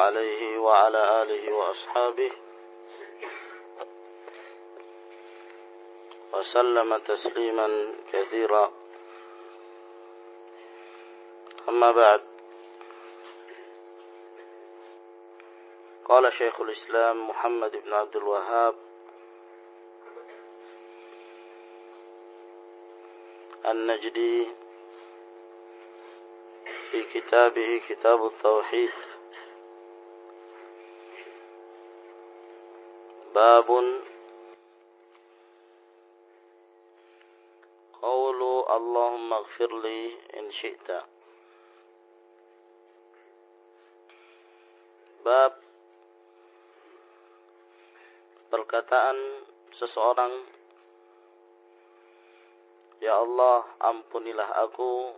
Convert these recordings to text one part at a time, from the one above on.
عليه وعلى آله وأصحابه وسلم تسليما كثيرا. أما بعد قال شيخ الإسلام محمد بن عبد الوهاب النجدي في كتابه كتاب التوحيد. باب قول اللهم اغفر لي إن شئت bab perkataan seseorang Ya Allah ampunilah aku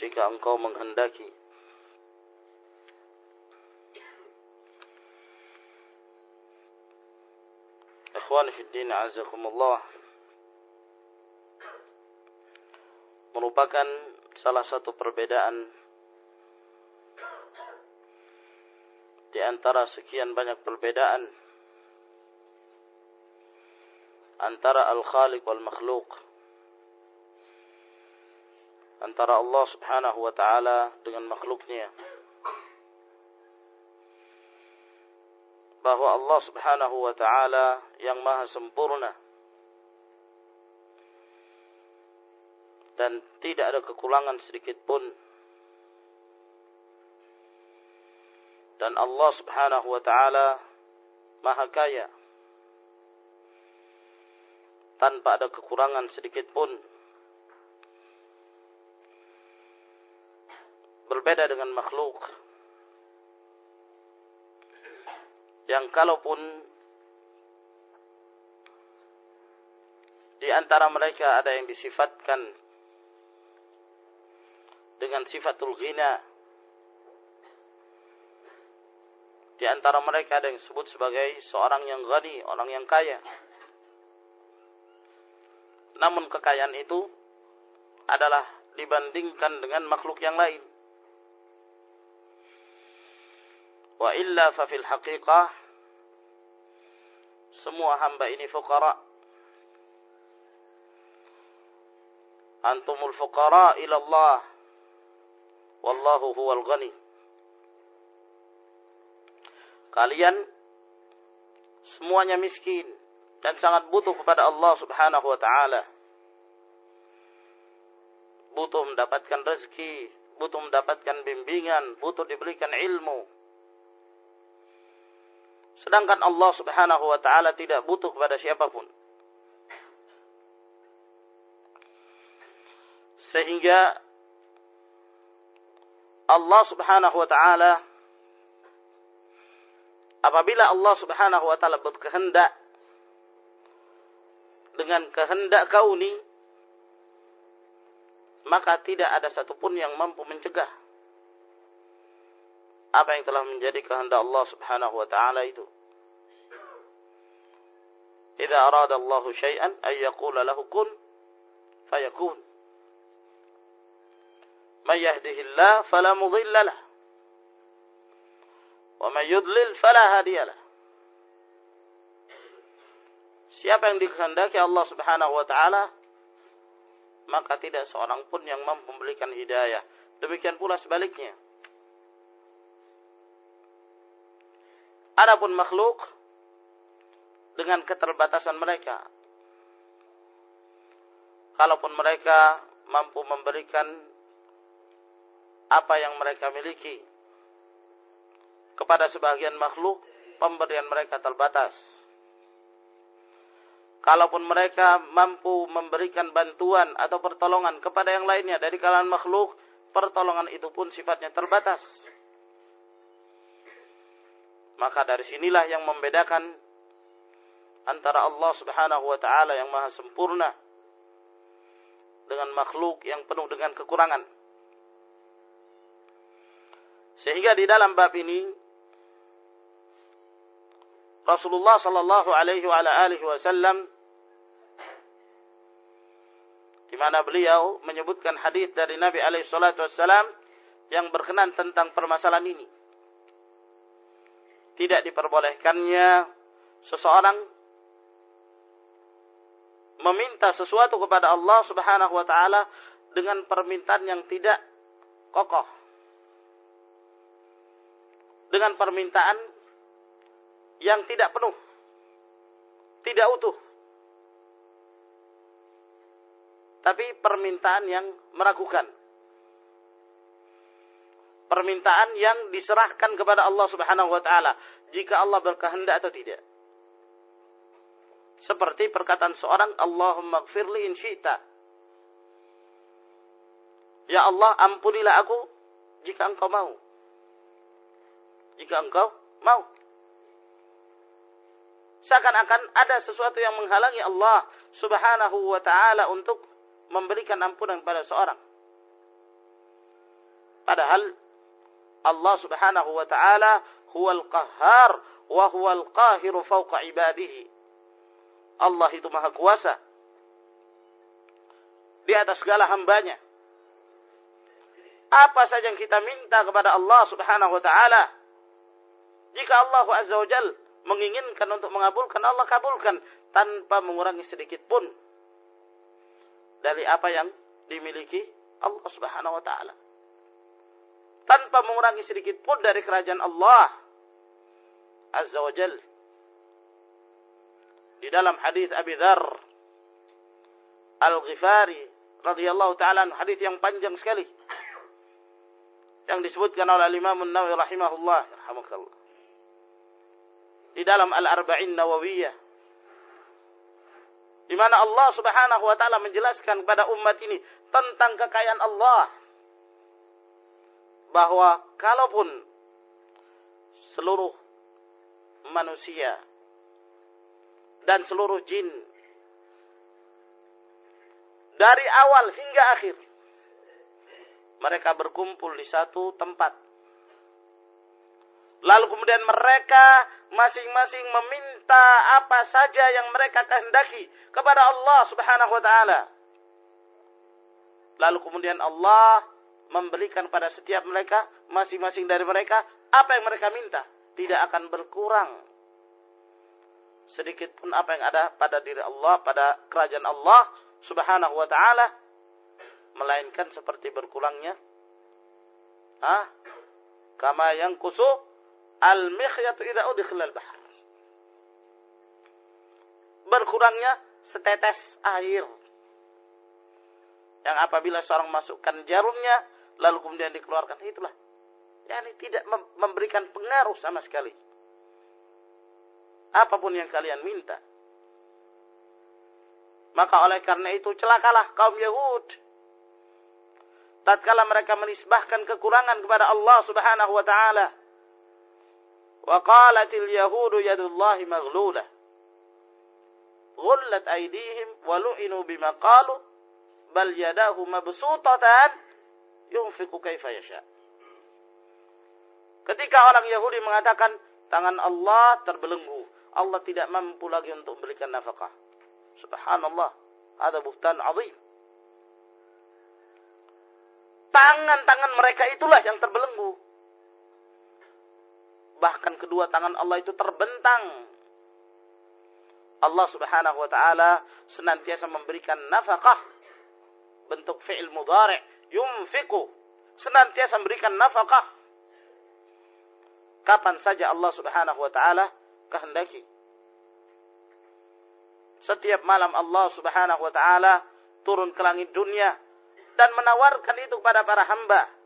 jika engkau menghendaki Ikhwan Fiddin Azakumullah. Merupakan salah satu perbedaan di antara sekian banyak perbedaan antara al-khaliq wal makhluk antara Allah Subhanahu wa taala dengan makhluknya bahwa Allah Subhanahu wa taala yang maha sempurna. Dan tidak ada kekurangan sedikit pun. Dan Allah Subhanahu wa taala Maha Kaya. Tanpa ada kekurangan sedikit pun. Berbeda dengan makhluk yang kalaupun di antara mereka ada yang disifatkan dengan sifatul ghina Di antara mereka ada yang disebut sebagai seorang yang ghani, orang yang kaya. Namun kekayaan itu adalah dibandingkan dengan makhluk yang lain. Wa illa fa fil haqiqah semua hamba ini fuqara. Antumul fuqara ila Allah. Wallahu huwal ghani. Kalian semuanya miskin dan sangat butuh kepada Allah Subhanahu wa taala. Butuh mendapatkan rezeki, butuh mendapatkan bimbingan, butuh diberikan ilmu. Sedangkan Allah Subhanahu wa taala tidak butuh kepada siapa pun. Sehingga Allah Subhanahu wa taala apabila Allah Subhanahu wa taala berkehendak dengan kehendak kauni maka tidak ada satupun yang mampu mencegah apa yang telah menjadi kehendak Allah Subhanahu wa taala itu. Jika arada Allah syai'an ay yaqula lahu kun fayakun. Man yahdihillah fala mudhillalah. Wa man yudlil fala hadiyalah. Siapa yang dikehendaki Allah Subhanahu wa taala maka tidak seorang pun yang mampu memberikan hidayah. Demikian pula sebaliknya. Adapun makhluk dengan keterbatasan mereka. Kalaupun mereka mampu memberikan apa yang mereka miliki kepada sebagian makhluk pemberian mereka terbatas. Kalaupun mereka mampu memberikan bantuan atau pertolongan kepada yang lainnya dari kalangan makhluk, pertolongan itu pun sifatnya terbatas. Maka dari sinilah yang membedakan antara Allah Subhanahu wa taala yang maha sempurna dengan makhluk yang penuh dengan kekurangan. Sehingga di dalam bab ini Rasulullah sallallahu alaihi wa alihi wasallam di mana beliau menyebutkan hadis dari Nabi alaihi salatu wasallam yang berkenan tentang permasalahan ini. Tidak diperbolehkannya seseorang meminta sesuatu kepada Allah Subhanahu wa taala dengan permintaan yang tidak kokoh. Dengan permintaan yang tidak penuh. Tidak utuh. tapi permintaan yang meragukan. Permintaan yang diserahkan kepada Allah Subhanahu wa taala jika Allah berkehendak atau tidak. Seperti perkataan seorang Allahumma gfirli in syi'ta. Ya Allah, ampunilah aku jika engkau mau. Jika engkau mau. Seakan-akan ada sesuatu yang menghalangi Allah subhanahu wa ta'ala untuk memberikan ampunan pada seorang. Padahal Allah Subhanahu wa taala huwal qahhar wa huwal qahiru fawqa ibadihi. Allah itu maha kuasa di atas segala hambanya. Apa saja yang kita minta kepada Allah Subhanahu wa taala jika Allah Azza wa Jal menginginkan untuk mengabulkan Allah kabulkan tanpa mengurangi sedikit pun dari apa yang dimiliki Allah Subhanahu wa taala. Tanpa mengurangi sedikit pun dari kerajaan Allah Azza wa Jal. Di dalam hadis Abi Dzar Al-Ghifari radhiyallahu taala hadis yang panjang sekali. Yang disebutkan oleh Imam An-Nawawi rahimahullah. Di dalam Al-Arba'in Nawawiyah. Di mana Allah Subhanahu wa taala menjelaskan kepada umat ini tentang kekayaan Allah bahwa kalaupun seluruh manusia dan seluruh jin dari awal hingga akhir mereka berkumpul di satu tempat lalu kemudian mereka masing-masing meminta apa saja yang mereka kehendaki kepada Allah Subhanahu wa taala. Lalu kemudian Allah memberikan pada setiap mereka masing-masing dari mereka apa yang mereka minta, tidak akan berkurang. Sedikit pun apa yang ada pada diri Allah, pada kerajaan Allah Subhanahu wa taala. Melainkan seperti berkurangnya. Ah kama yang kusuk al-mikhyatu idza udkhila al-bahr. Berkurangnya setetes air. Yang apabila seorang masukkan jarumnya lalu kemudian dikeluarkan itulah. Yani tidak memberikan pengaruh sama sekali. Apapun yang kalian minta. Maka oleh karena itu celakalah kaum Yahud. Tatkala mereka menisbahkan kekurangan kepada Allah Subhanahu wa taala وقالت اليهود يد الله مغلولة غلت أيديهم ولعنوا بما قالوا بل يداه مبسوطتان yunfiku kaifa yasha. Ketika orang Yahudi mengatakan tangan Allah terbelenggu, Allah tidak mampu lagi untuk memberikan nafkah. Subhanallah, ada buhtan azim. Tangan-tangan mereka itulah yang terbelenggu. Bahkan kedua tangan Allah itu terbentang. Allah subhanahu wa ta'ala senantiasa memberikan nafkah bentuk fi'il mudhari' yunfiqu senantiasa memberikan nafkah kapan saja Allah Subhanahu wa taala kehendaki. Setiap malam Allah Subhanahu wa taala turun ke langit dunia dan menawarkan itu kepada para hamba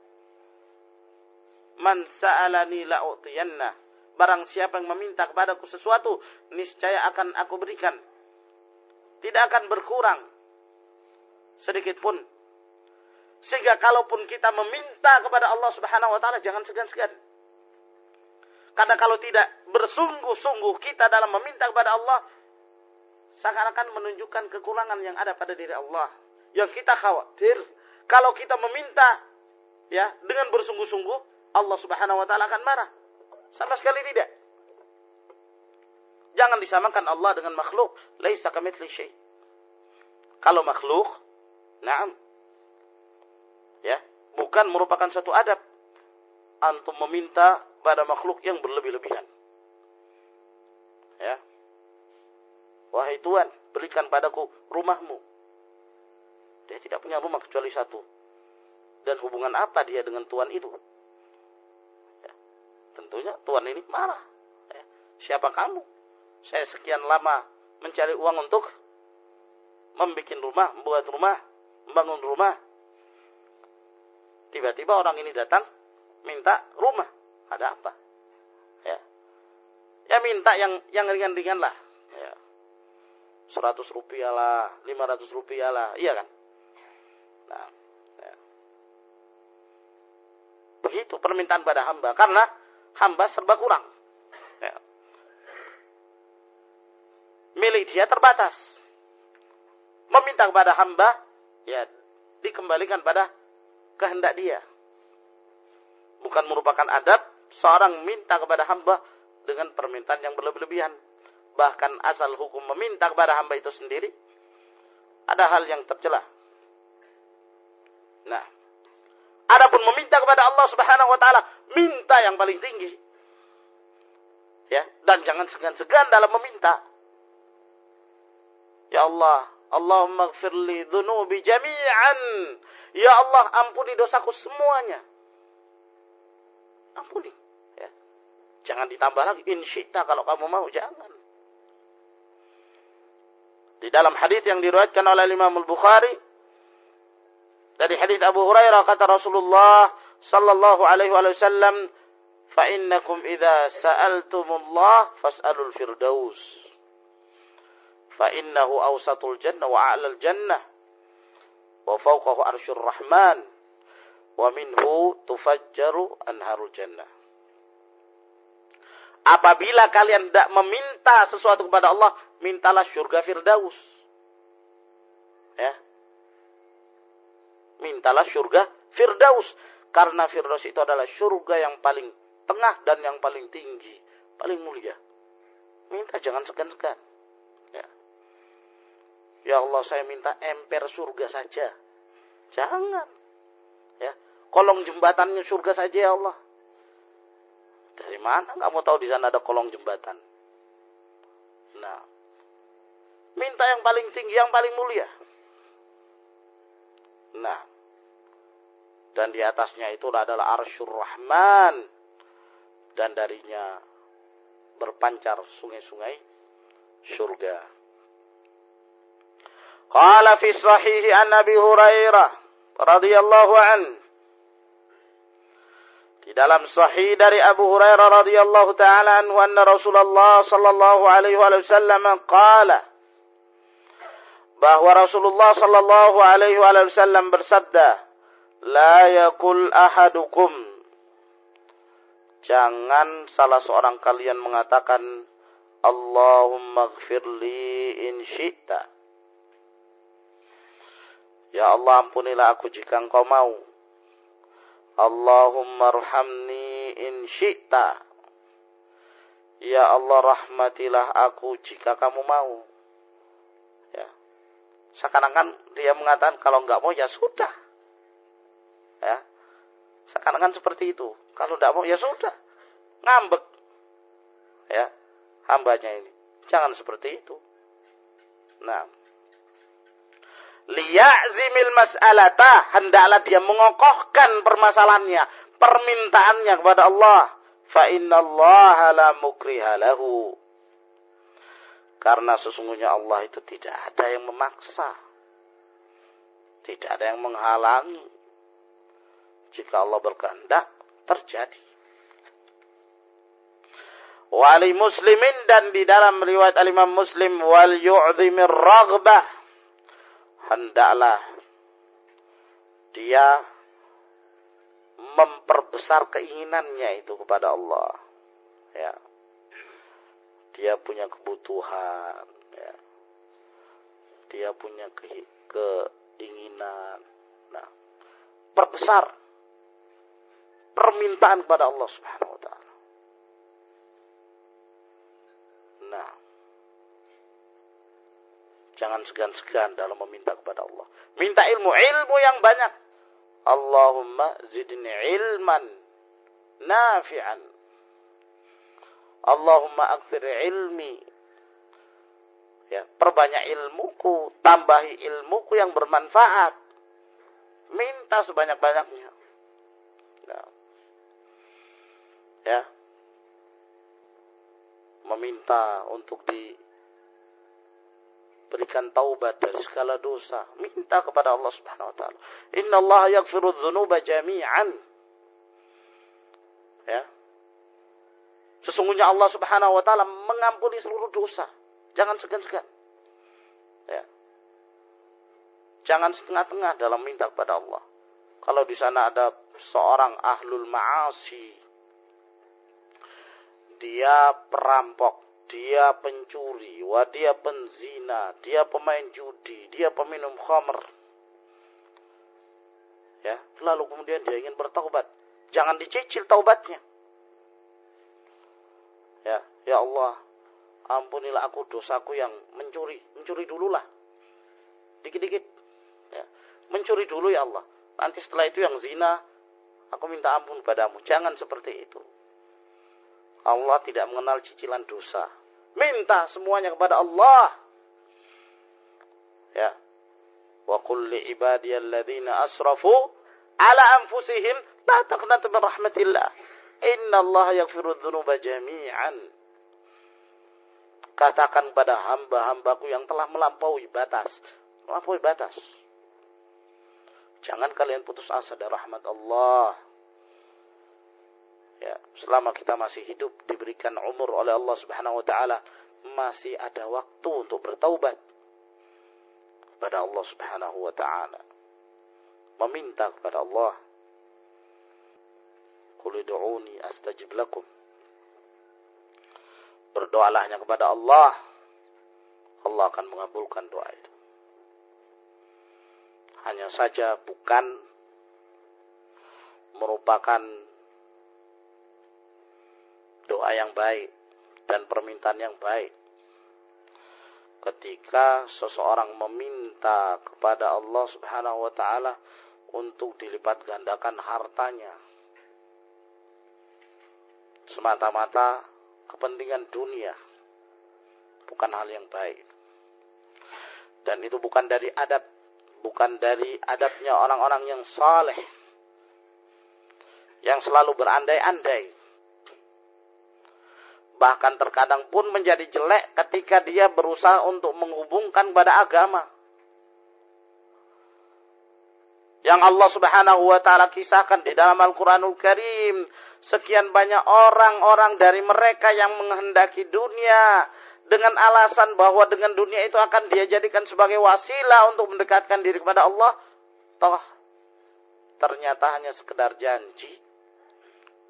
Man sa'alani la'utiyanna. Barang siapa yang meminta kepadaku sesuatu, niscaya akan aku berikan. Tidak akan berkurang. Sedikit pun. Sehingga kalaupun kita meminta kepada Allah Subhanahu wa taala jangan segan-segan. Karena kalau tidak bersungguh-sungguh kita dalam meminta kepada Allah seakan-akan menunjukkan kekurangan yang ada pada diri Allah. Yang kita khawatir kalau kita meminta ya dengan bersungguh-sungguh Allah Subhanahu wa taala akan marah. Sama sekali tidak. Jangan disamakan Allah dengan makhluk. Laisa kamitsli syai. Kalau makhluk, na'am. Ya, bukan merupakan satu adab antum meminta pada makhluk yang berlebih-lebihan. Ya. Wahai Tuhan, berikan padaku rumahmu. Dia tidak punya rumah kecuali satu. Dan hubungan apa dia dengan Tuhan itu? Ya. Tentunya Tuhan ini marah. Ya. Siapa kamu? Saya sekian lama mencari uang untuk membuat rumah, membuat rumah, membangun rumah. Tiba-tiba orang ini datang minta rumah. Ada apa? Ya. Ya minta yang yang ringan-ringan lah. Ya. 100 rupiah lah, 500 rupiah lah. Iya kan? Nah, ya. Begitu permintaan pada hamba. Karena hamba serba kurang. Ya. Milik dia terbatas. Meminta kepada hamba, ya dikembalikan pada kehendak dia bukan merupakan adab seorang minta kepada hamba dengan permintaan yang berlebihan. Bahkan asal hukum meminta kepada hamba itu sendiri ada hal yang tercela. Nah, adapun meminta kepada Allah Subhanahu wa taala, minta yang paling tinggi. Ya, dan jangan segan-segan dalam meminta. Ya Allah, Allahumma gfirli dhunubi jami'an. Ya Allah, ampuni dosaku semuanya ampuni. Ya. Jangan ditambah lagi insyita kalau kamu mau jangan. Di dalam hadis yang diriwayatkan oleh Imam Al-Bukhari dari hadis Abu Hurairah kata Rasulullah sallallahu alaihi wasallam fa innakum idza sa'altumullah fas'alul firdaus fa innahu awsatul jannah wa a'lal jannah wa fawqahu arsyur rahman wa minhu tufajjaru anharul jannah. Apabila kalian tidak meminta sesuatu kepada Allah, mintalah surga Firdaus. Ya. Mintalah surga Firdaus. Karena Firdaus itu adalah surga yang paling tengah dan yang paling tinggi. Paling mulia. Minta jangan segan-segan. Ya. Allah saya minta emper surga saja. Jangan. Ya kolong jembatannya surga saja ya Allah. Dari mana kamu tahu di sana ada kolong jembatan? Nah, minta yang paling tinggi, yang paling mulia. Nah, dan di atasnya itu adalah arsyur rahman. Dan darinya berpancar sungai-sungai surga. Qala fi sahihi an Nabi Hurairah radhiyallahu anhu. Di dalam sahih dari Abu Hurairah radhiyallahu taala anhu anna Rasulullah sallallahu alaihi wasallam qala bahwa Rasulullah sallallahu alaihi wasallam bersabda la yakul ahadukum. Jangan salah seorang kalian mengatakan Allahumma gfirli in syi'ta Ya Allah ampunilah aku jika engkau mau Allahumma arhamni in syi'ta. Ya Allah rahmatilah aku jika kamu mau. Ya. Seakan-akan dia mengatakan kalau enggak mau ya sudah. Ya. Seakan-akan seperti itu. Kalau enggak mau ya sudah. Ngambek. Ya. Hambanya ini. Jangan seperti itu. Nah liya'zimil mas'alata. Hendaklah dia mengokohkan permasalahannya permintaannya kepada Allah. Fa innallaha la mukriha lahu. Karena sesungguhnya Allah itu tidak ada yang memaksa. Tidak ada yang menghalangi. Jika Allah berkehendak terjadi. Wali muslimin dan di dalam riwayat al-Imam Muslim wal yu'zimir raghbah hendaklah dia memperbesar keinginannya itu kepada Allah. Ya. Dia punya kebutuhan, ya. Dia punya ke keinginan. Nah, perbesar permintaan kepada Allah Subhanahu wa taala. Nah, jangan segan-segan dalam meminta kepada Allah. Minta ilmu, ilmu yang banyak. Allahumma zidni ilman nafi'an. Allahumma akthir ilmi. Ya, perbanyak ilmuku, tambahi ilmuku yang bermanfaat. Minta sebanyak-banyaknya. Nah. Ya. Meminta untuk di berikan taubat dari segala dosa. Minta kepada Allah Subhanahu wa taala. Inna Allah yaghfiru dzunuba jami'an. Ya. Sesungguhnya Allah Subhanahu wa taala mengampuni seluruh dosa. Jangan segan-segan. Ya. Jangan setengah-tengah dalam minta kepada Allah. Kalau di sana ada seorang ahlul ma'asi, dia perampok, dia pencuri, wah dia penzina, dia pemain judi, dia peminum khamr. Ya, lalu kemudian dia ingin bertaubat. Jangan dicicil taubatnya. Ya, ya Allah, ampunilah aku dosaku yang mencuri. Mencuri dululah. Dikit-dikit. Ya. Mencuri dulu ya Allah. Nanti setelah itu yang zina, aku minta ampun padamu. Jangan seperti itu. Allah tidak mengenal cicilan dosa. Minta semuanya kepada Allah. Ya. Wa qul li ibadiyalladzina asrafu ala anfusihim la taqnatu min rahmatillah. Inna Allah yaghfiru dzunuba jami'an. Katakan pada hamba-hambaku yang telah melampaui batas. Melampaui batas. Jangan kalian putus asa dari rahmat Allah ya, selama kita masih hidup diberikan umur oleh Allah Subhanahu wa taala masih ada waktu untuk bertaubat kepada Allah Subhanahu wa taala. Meminta kepada Allah. Qul ud'uni astajib lakum. Berdoalah hanya kepada Allah. Allah akan mengabulkan doa itu. Hanya saja bukan merupakan doa yang baik dan permintaan yang baik. Ketika seseorang meminta kepada Allah Subhanahu wa taala untuk dilipat gandakan hartanya semata-mata kepentingan dunia bukan hal yang baik. Dan itu bukan dari adab, bukan dari adabnya orang-orang yang saleh yang selalu berandai-andai bahkan terkadang pun menjadi jelek ketika dia berusaha untuk menghubungkan pada agama. Yang Allah Subhanahu wa taala kisahkan di dalam Al-Qur'anul Karim, sekian banyak orang-orang dari mereka yang menghendaki dunia dengan alasan bahwa dengan dunia itu akan dia jadikan sebagai wasilah untuk mendekatkan diri kepada Allah, toh ternyata hanya sekedar janji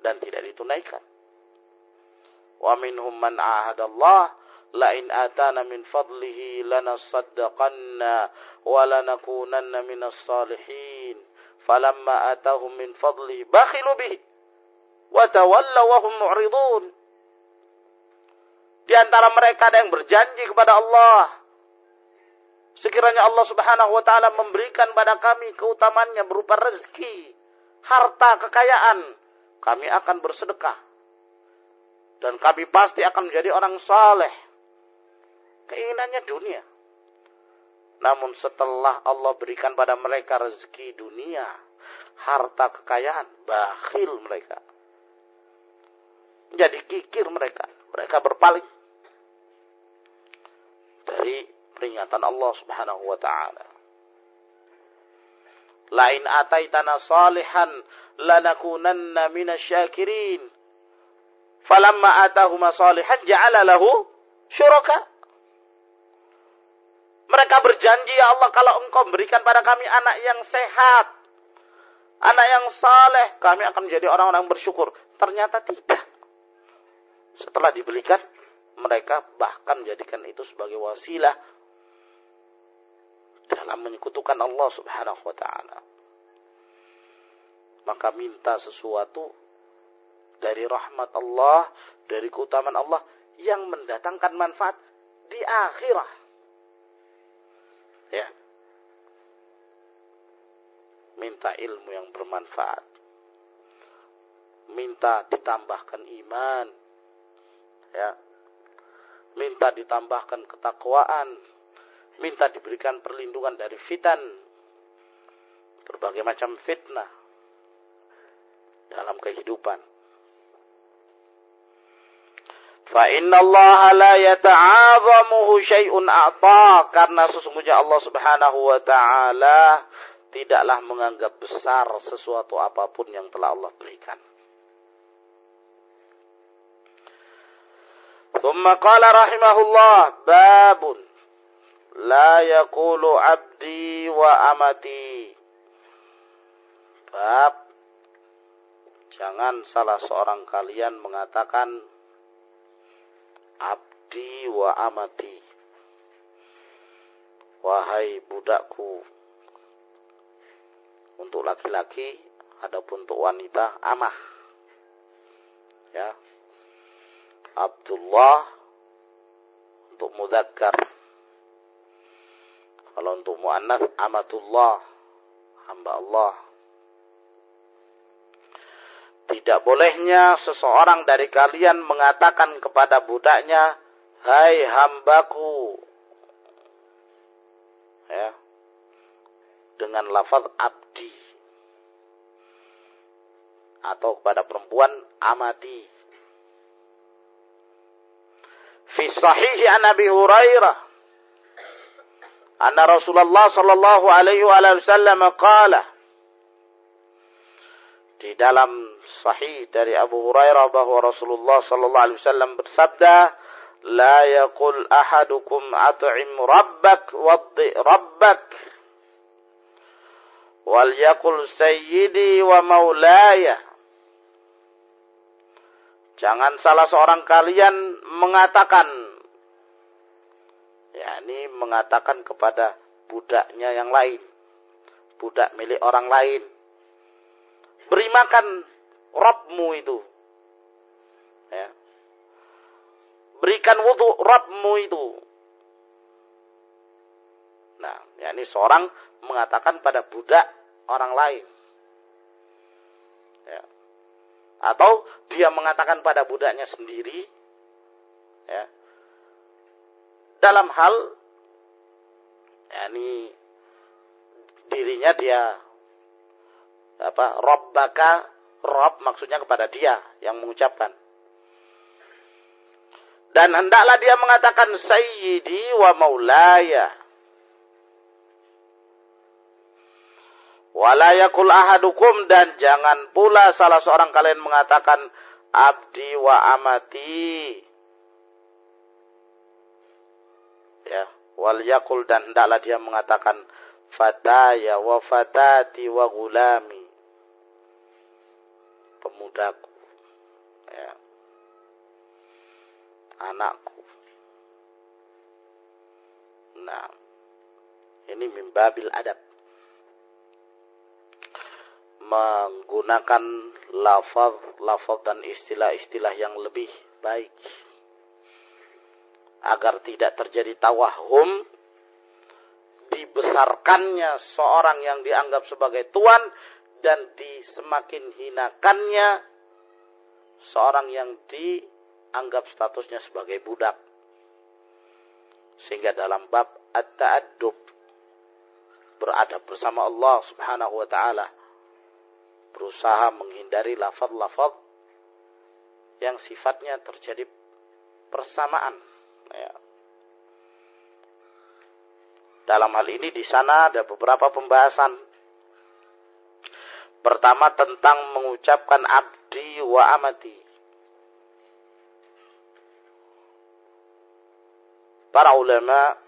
dan tidak ditunaikan. Wa minhum man ahadallah la in atana min fadlihi lanasaddaqanna wa lanakunanna minas salihin. Falamma atahum min fadlihi bakhilu bihi wa tawallaw wa hum mu'ridun. Di antara mereka ada yang berjanji kepada Allah. Sekiranya Allah subhanahu wa ta'ala memberikan pada kami keutamannya berupa rezeki, harta, kekayaan. Kami akan bersedekah dan kami pasti akan menjadi orang saleh. Keinginannya dunia. Namun setelah Allah berikan pada mereka rezeki dunia, harta kekayaan, bakhil mereka. Jadi kikir mereka. Mereka berpaling dari peringatan Allah Subhanahu wa taala. Lain ataitana salihan lanakunanna minasyakirin falamma atahuma salihan ja'ala lahu syuraka. Mereka berjanji ya Allah kalau engkau berikan pada kami anak yang sehat, anak yang saleh, kami akan menjadi orang-orang bersyukur. Ternyata tidak. Setelah dibelikan, mereka bahkan menjadikan itu sebagai wasilah dalam menyekutukan Allah Subhanahu wa taala. Maka minta sesuatu dari rahmat Allah, dari keutamaan Allah yang mendatangkan manfaat di akhirat. Ya. Minta ilmu yang bermanfaat. Minta ditambahkan iman. Ya. Minta ditambahkan ketakwaan. Minta diberikan perlindungan dari fitan. Berbagai macam fitnah dalam kehidupan Fa inna Allah la yata'azamuhu syai'un a'ta karena sesungguhnya Allah Subhanahu wa taala tidaklah menganggap besar sesuatu apapun yang telah Allah berikan. ثم قال رحمه الله باب لا يقول عبدي وأمتي bab jangan salah seorang kalian mengatakan abdi wa amati. Wahai budakku. Untuk laki-laki, adapun untuk wanita, amah. Ya. Abdullah untuk mudakkar. Kalau untuk muannas amatullah, hamba Allah. Tidak bolehnya seseorang dari kalian mengatakan kepada budaknya, Hai hambaku. Ya. Dengan lafaz abdi. Atau kepada perempuan amati. Fi sahihi an Abi Hurairah. Anna Rasulullah sallallahu alaihi wasallam qala di dalam sahih dari Abu Hurairah bahwa Rasulullah sallallahu alaihi wasallam bersabda, "La yaqul ahadukum at'im rabbak waddi rabbak." Wal yaqul sayyidi wa maulaya. Jangan salah seorang kalian mengatakan yakni mengatakan kepada budaknya yang lain, budak milik orang lain. Beri makan Rabbmu itu. Ya. Berikan wudhu Rabbmu itu. Nah, ya ini seorang mengatakan pada budak orang lain. Ya. Atau dia mengatakan pada budaknya sendiri. Ya. Dalam hal ya ini dirinya dia apa Rabbaka Rob maksudnya kepada dia yang mengucapkan. Dan hendaklah dia mengatakan Sayyidi wa Maulaya. Walayakul ahadukum dan jangan pula salah seorang kalian mengatakan abdi wa amati. Ya, wal yakul dan hendaklah dia mengatakan fataya wa fatati wa gulami pemudaku, ya, anakku. Nah, ini mimbabil adab. Menggunakan lafaz, lafaz dan istilah-istilah yang lebih baik. Agar tidak terjadi tawahum dibesarkannya seorang yang dianggap sebagai tuan dan di semakin hinakannya seorang yang dianggap statusnya sebagai budak. Sehingga dalam bab at-ta'addub beradab bersama Allah Subhanahu wa taala berusaha menghindari lafaz-lafaz yang sifatnya terjadi persamaan ya. Dalam hal ini di sana ada beberapa pembahasan Pertama tentang mengucapkan abdi wa amati. Para ulama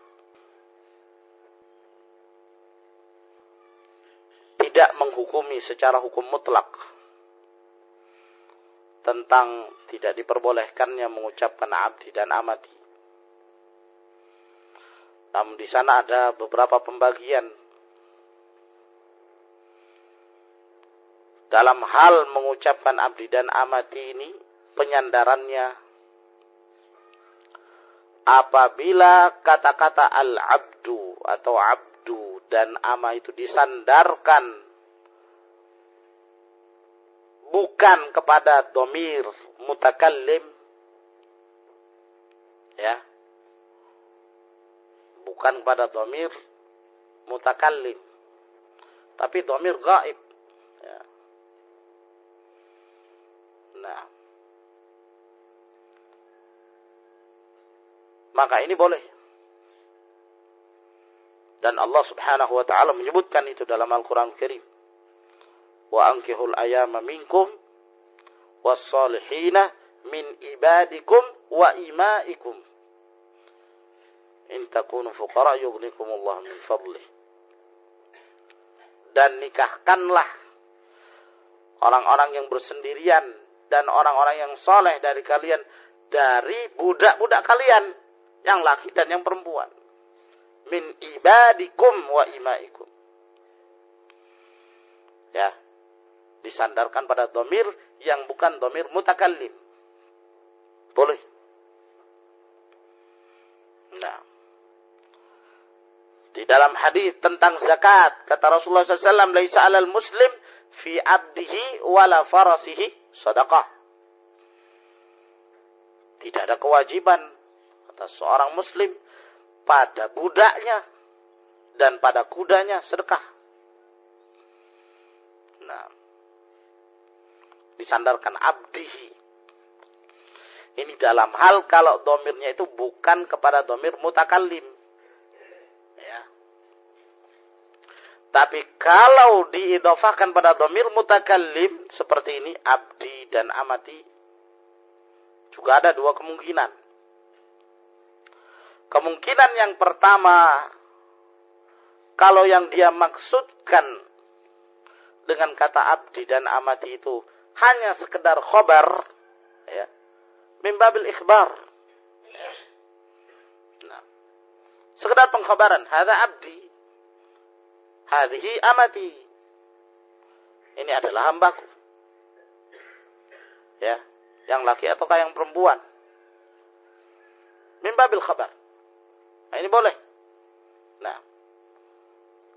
tidak menghukumi secara hukum mutlak tentang tidak diperbolehkannya mengucapkan abdi dan amati. Namun di sana ada beberapa pembagian dalam hal mengucapkan abdi dan amati ini penyandarannya apabila kata-kata al-abdu atau abdu dan ama itu disandarkan bukan kepada domir mutakallim ya bukan kepada domir mutakallim tapi domir gaib ya. Nah maka ini boleh. Dan Allah Subhanahu wa taala menyebutkan itu dalam Al-Qur'an Karim. Wa ankihul ayama minkum was-salihina min ibadikum wa imaikum. In takunu fuqara yughnikum Allah min fadlih. Dan nikahkanlah orang-orang yang bersendirian dan orang-orang yang soleh dari kalian dari budak-budak kalian yang laki dan yang perempuan. Min ibadikum wa imaikum. Ya. Disandarkan pada domir yang bukan domir mutakallim. Boleh. Nah. Di dalam hadis tentang zakat, kata Rasulullah SAW, Laisa alal muslim fi abdihi wala farasihi sadaqah. Tidak ada kewajiban atas seorang muslim pada budaknya dan pada kudanya sedekah. Nah, disandarkan abdihi. Ini dalam hal kalau domirnya itu bukan kepada domir mutakallim. Tapi kalau diidofahkan pada domir mutakallim seperti ini abdi dan amati juga ada dua kemungkinan. Kemungkinan yang pertama, kalau yang dia maksudkan dengan kata abdi dan amati itu hanya sekedar khobar, ya, mimbabil ikhbar. Nah, sekedar pengkhabaran, hada abdi, hadhi amati. Ini adalah hambaku. Ya, yang laki ataukah yang perempuan. Mimbabil khabar. Nah, ini boleh. Nah,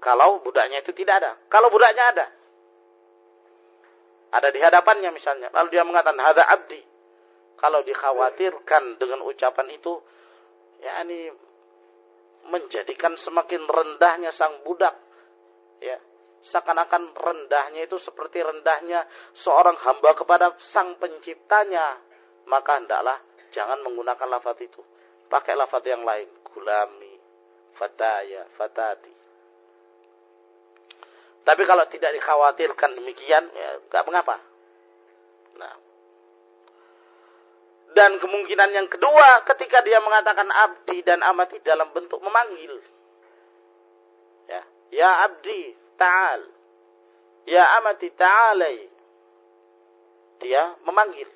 kalau budaknya itu tidak ada. Kalau budaknya ada. Ada di hadapannya misalnya. Lalu dia mengatakan, Hada abdi. Kalau dikhawatirkan dengan ucapan itu, ya ini menjadikan semakin rendahnya sang budak. Ya, seakan-akan rendahnya itu seperti rendahnya seorang hamba kepada sang penciptanya. Maka hendaklah jangan menggunakan lafaz itu. Pakai lafaz yang lain gulami, fataya, fatati. Tapi kalau tidak dikhawatirkan demikian, ya nggak mengapa. Nah. Dan kemungkinan yang kedua, ketika dia mengatakan abdi dan amati dalam bentuk memanggil. Ya, abdi, ta'al. Ya amati, ta'alai. Dia memanggil.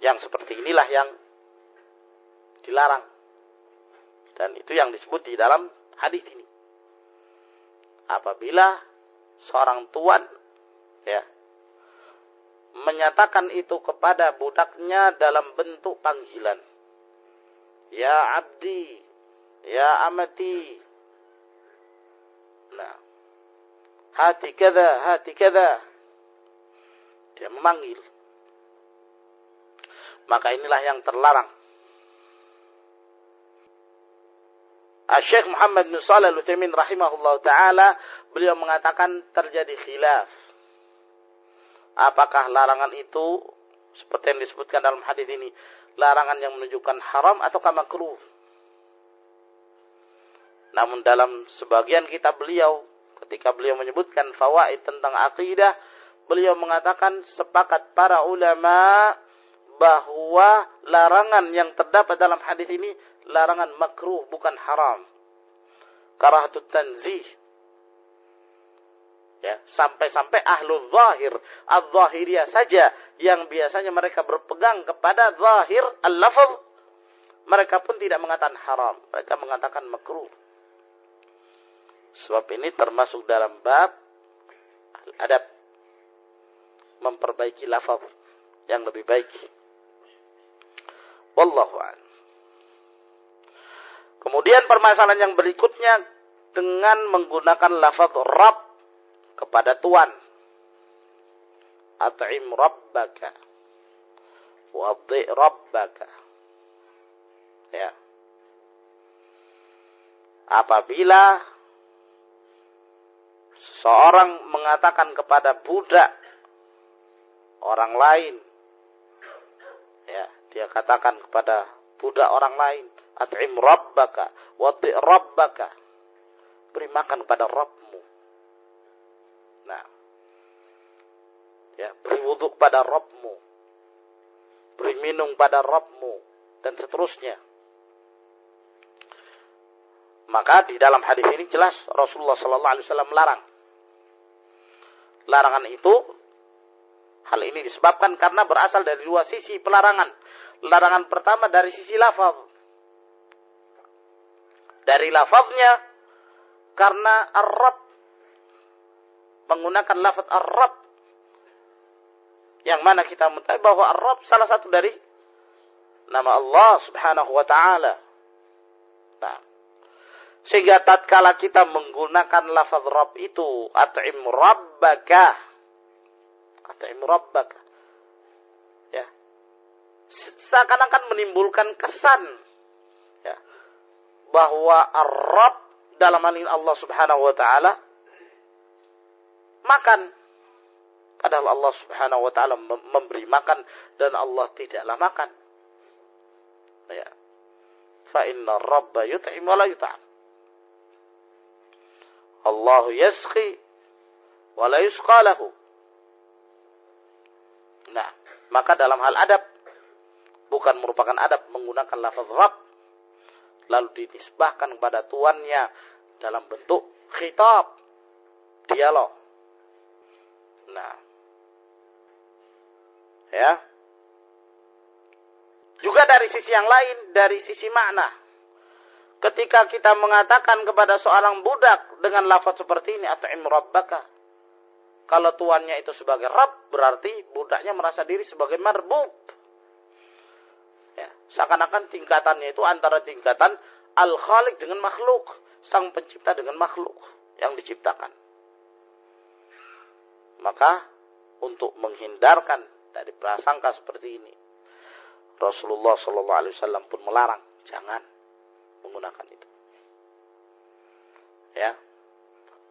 Yang seperti inilah yang dilarang. Dan itu yang disebut di dalam hadis ini. Apabila seorang tuan ya menyatakan itu kepada budaknya dalam bentuk panggilan. Ya abdi, ya amati. Nah, hati kada, hati kada. Dia memanggil. Maka inilah yang terlarang Syekh Muhammad bin Shalih Al-Utsaimin rahimahullah taala beliau mengatakan terjadi khilaf. Apakah larangan itu seperti yang disebutkan dalam hadis ini larangan yang menunjukkan haram atau makruh? Namun dalam sebagian kitab beliau ketika beliau menyebutkan fawaid tentang akidah, beliau mengatakan sepakat para ulama bahwa larangan yang terdapat dalam hadis ini larangan makruh bukan haram. Karahatut tanzih. Ya, sampai-sampai ahlu zahir, al-zahiriyah saja yang biasanya mereka berpegang kepada zahir al-lafaz, mereka pun tidak mengatakan haram, mereka mengatakan makruh. Sebab ini termasuk dalam bab adab memperbaiki lafaz yang lebih baik. Wallahu a'lam. Kemudian permasalahan yang berikutnya dengan menggunakan lafaz Rabb kepada Tuhan. At'im rabbaka. Wadhi rabbaka. Ya. Apabila seorang mengatakan kepada budak orang lain. Ya dia katakan kepada budak orang lain at'im rabbaka wati rabbaka. Beri makan kepada Rabbmu. Nah. Ya beri wudhu kepada Rabbmu. Beri minum pada Rabbmu dan seterusnya. Maka di dalam hadis ini jelas Rasulullah Sallallahu Alaihi Wasallam melarang Larangan itu hal ini disebabkan karena berasal dari dua sisi pelarangan. Larangan pertama dari sisi lafaz. Dari lafaznya karena Arab menggunakan lafaz Arab yang mana kita mengetahui bahwa Arab salah satu dari nama Allah Subhanahu wa taala. Nah, sehingga tatkala kita menggunakan lafaz Rabb itu, at'im rabbaka. At'im rabbaka. Ya. Seakan-akan menimbulkan kesan ya, bahwa Ar-Rabb dalam hal ini Allah Subhanahu wa taala makan. Padahal Allah Subhanahu wa taala memberi makan dan Allah tidaklah makan. Ya. Fa inna rabba yut'im wa la yut'am. Allah yasqi wa la yusqalahu. Nah, maka dalam hal adab bukan merupakan adab menggunakan lafaz Rabb lalu dinisbahkan kepada tuannya dalam bentuk khitab dialog. Nah. Ya. Juga dari sisi yang lain, dari sisi makna ketika kita mengatakan kepada seorang budak dengan lafaz seperti ini atau rabbaka. Kalau tuannya itu sebagai Rabb berarti budaknya merasa diri sebagai marbub. Ya, seakan-akan tingkatannya itu antara tingkatan al-khaliq dengan makhluk sang pencipta dengan makhluk yang diciptakan. Maka untuk menghindarkan dari prasangka seperti ini Rasulullah Shallallahu Alaihi Wasallam pun melarang. Jangan menggunakan itu. Ya.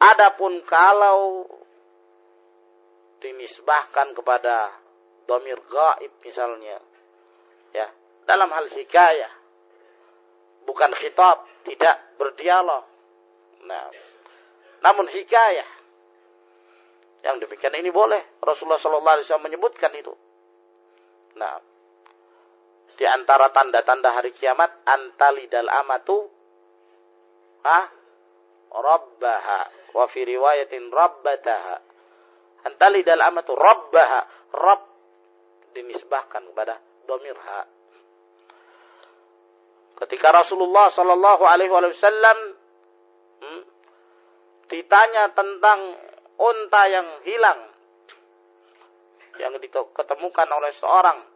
Adapun kalau dinisbahkan kepada domir gaib misalnya, ya dalam hal hikayah, bukan khitab, tidak berdialog. Nah, namun hikayah yang demikian ini boleh. Rasulullah Wasallam menyebutkan itu. Nah, di antara tanda-tanda hari kiamat antalidal amatu ah rabbaha. Wa fi riwayatin rabbataha. Antalidal amatu rabbaha. Rabb dinisbahkan kepada domirha. Ketika Rasulullah Shallallahu Alaihi Wasallam hmm, ditanya tentang unta yang hilang yang diketemukan oleh seorang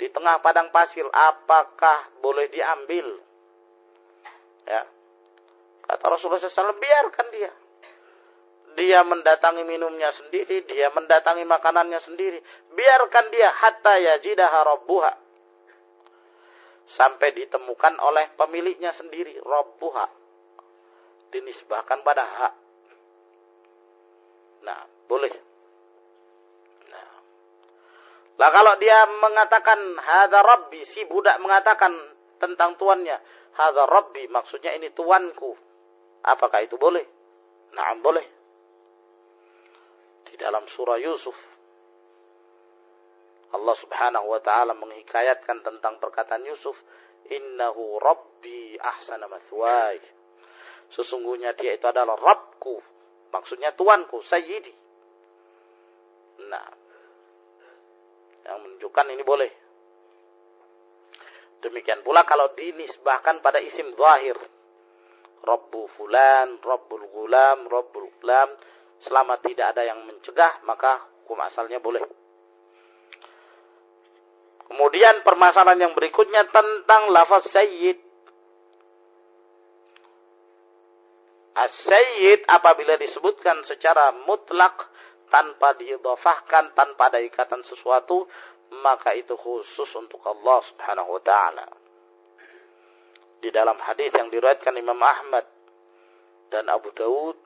di tengah padang pasir apakah boleh diambil? Ya. Kata Rasulullah SAW biarkan dia. Dia mendatangi minumnya sendiri dia mendatangi makanannya sendiri. Biarkan dia hatta yajidaha rabbuha. Sampai ditemukan oleh pemiliknya sendiri rabbuha. Dinisbahkan pada hak. Nah boleh Lah kalau dia mengatakan hadza rabbi, si budak mengatakan tentang tuannya, hadza rabbi maksudnya ini tuanku. Apakah itu boleh? Naam boleh. Di dalam surah Yusuf Allah Subhanahu wa taala menghikayatkan tentang perkataan Yusuf, "Innahu rabbi ahsana mathwaya." Sesungguhnya dia itu adalah Rabbku Maksudnya tuanku, sayyidi. Nah, yang menunjukkan ini boleh. Demikian pula kalau dinisbahkan pada isim zahir. Rabbu fulan, Rabbul gulam, Rabbul gulam. Selama tidak ada yang mencegah, maka hukum asalnya boleh. Kemudian permasalahan yang berikutnya tentang lafaz sayyid. As-sayyid apabila disebutkan secara mutlak tanpa diidhafahkan, tanpa ada ikatan sesuatu, maka itu khusus untuk Allah Subhanahu wa taala. Di dalam hadis yang diriwayatkan Imam Ahmad dan Abu Dawud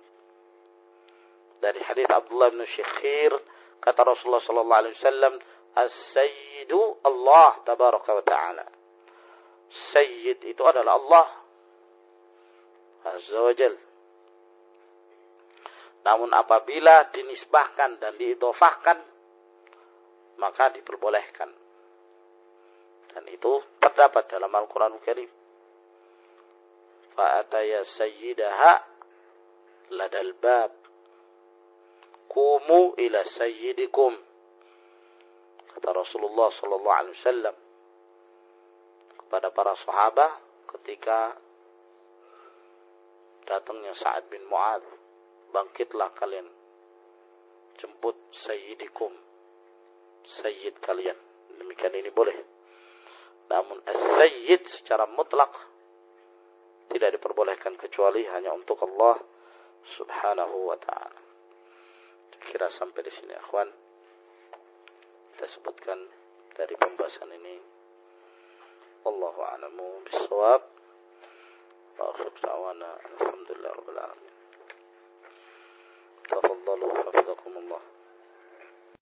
dari hadis Abdullah bin Syekhir kata Rasulullah sallallahu alaihi wasallam as-sayyidu Allah tabaraka wa taala. Sayyid itu adalah Allah Azza wa Jalla. Namun apabila dinisbahkan dan diidofahkan, maka diperbolehkan. Dan itu terdapat dalam Al-Quran Karim. Fa'ataya sayyidaha ladal bab. Kumu ila sayyidikum. Kata Rasulullah sallallahu alaihi wasallam kepada para sahabat ketika datangnya Sa'ad bin Mu'adz bangkitlah kalian. Jemput sayyidikum sayyid kalian. Demikian ini boleh. Namun as-sayyid secara mutlak tidak diperbolehkan kecuali hanya untuk Allah subhanahu wa ta'ala. Kira sampai di sini akhwan kita sebutkan dari pembahasan ini. Allahu a'lamu bisawab wa akhir da'wana. Alhamdulillah rabbil alamin تفضلوا حفظكم الله.